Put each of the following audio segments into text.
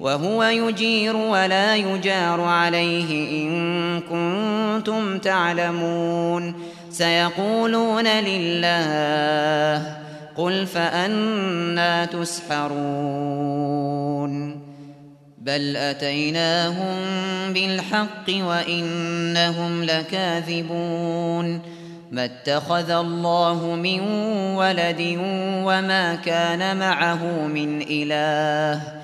وهو يجير ولا يجار عليه إن كنتم تعلمون. سيقولون لله قل فأنا تسحرون. بل أتيناهم بالحق وإنهم لكاذبون. ما اتخذ الله من ولد وما كان معه من إله.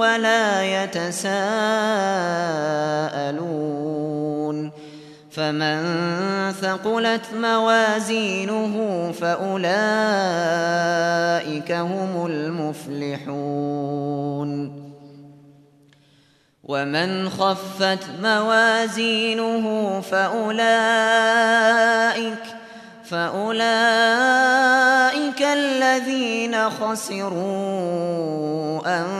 ولا يتساءلون. فمن ثقلت موازينه فأولئك هم المفلحون. ومن خفت موازينه فأولئك فأولئك الذين خسروا أن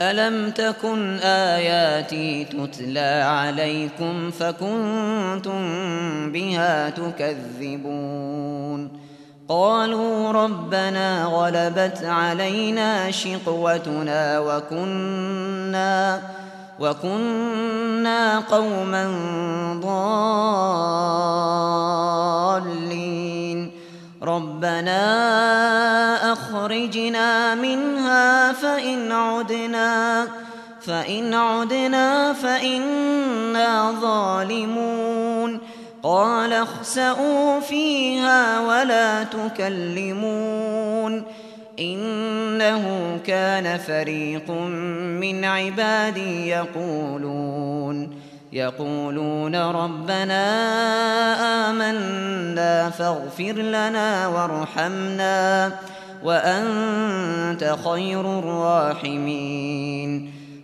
ألم تكن آياتي تتلى عليكم فكنتم بها تكذبون قالوا ربنا غلبت علينا شقوتنا وكنا وكنا قوما ضالين ربنا أخرجنا منها فإن عدنا فإن عدنا فإنا ظالمون قال اخْسَؤُوا فيها ولا تكلمون إنه كان فريق من عبادي يقولون يقولون ربنا آمنا فاغفر لنا وارحمنا وأنت خير الراحمين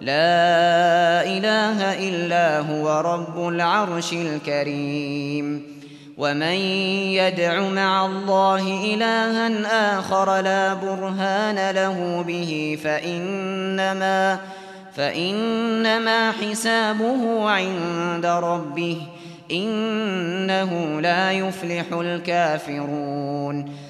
لا إله إلا هو رب العرش الكريم. ومن يدع مع الله إلها آخر لا برهان له به فإنما, فإنما حسابه عند ربه إنه لا يفلح الكافرون.